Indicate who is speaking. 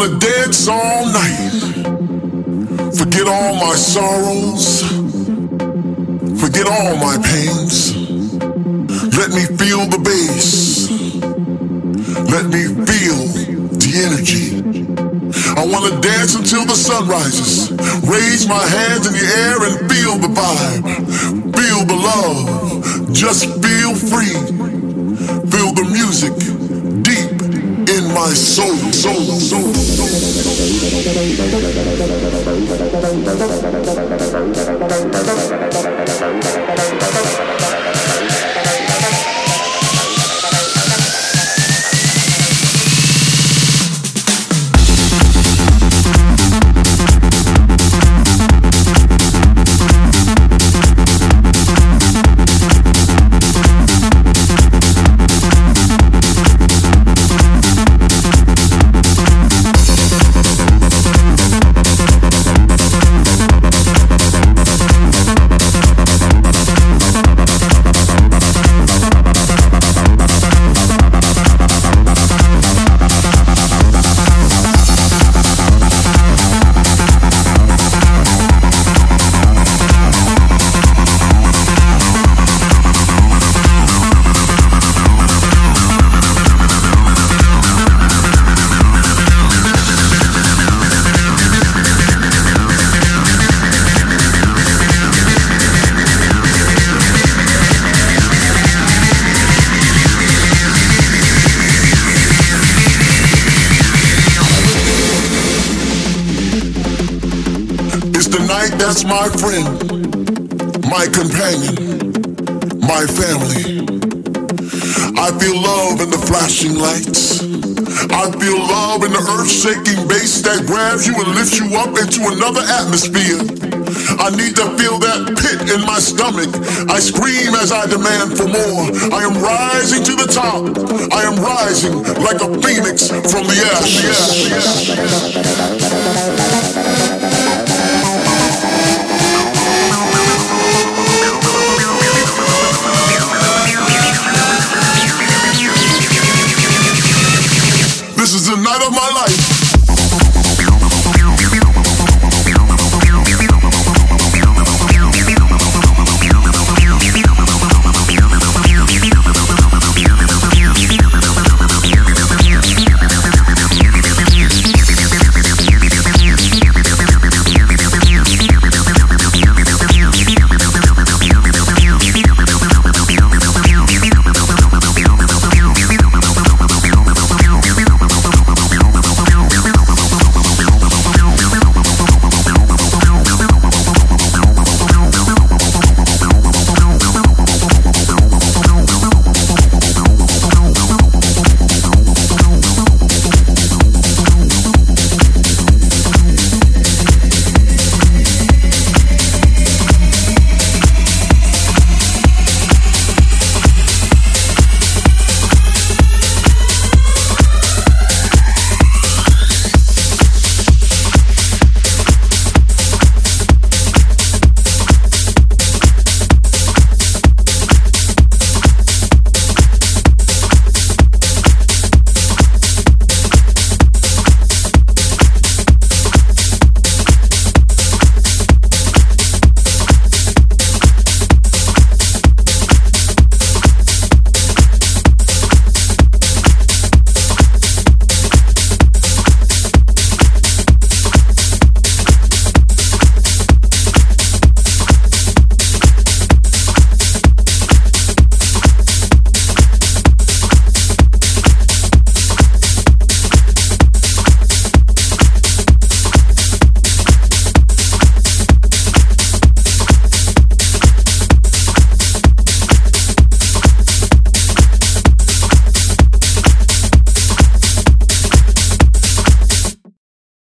Speaker 1: wanna dance all night. Forget all my sorrows. Forget all my pains. Let me feel the bass. Let me feel the energy. I wanna dance until the sun rises. Raise my hands in the air and feel the vibe. Feel the love. Just feel free. Feel the music my soul, soul, soul, soul. That's my friend, my companion, my family. I feel love in the flashing lights. I feel love in the earth shaking bass that grabs you and lifts you up into another atmosphere. I need to feel that pit in my stomach. I scream as I demand for more. I am rising to the top. I am rising like a phoenix from the ashes.